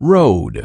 road.